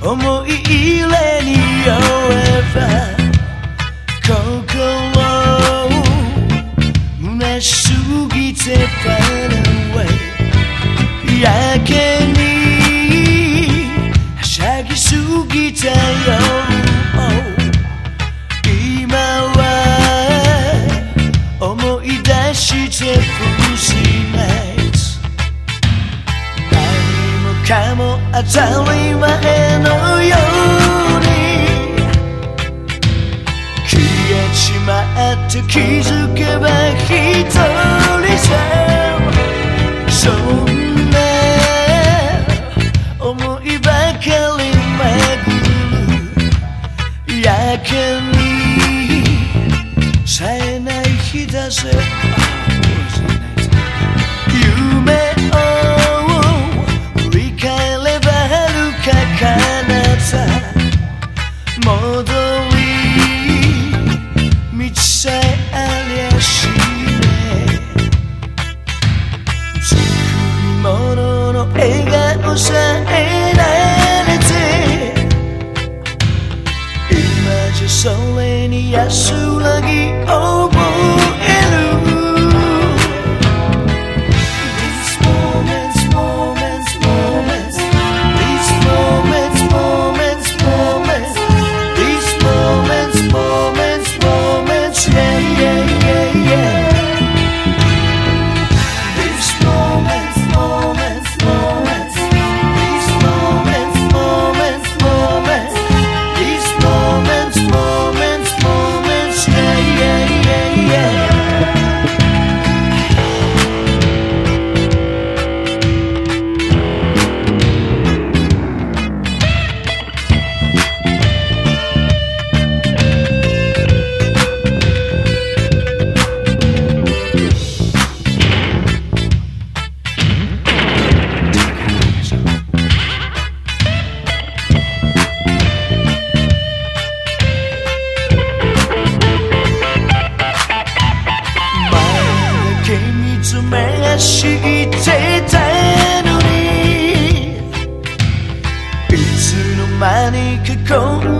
思い入れに酔えば心虚しすぎて far away やけにはしゃぎすぎたよ今は思い出して当たり前のように消えちまって気づけば一人さそんな思いばかり巡るやけに冴えない日だぜ。the 많이 그 크고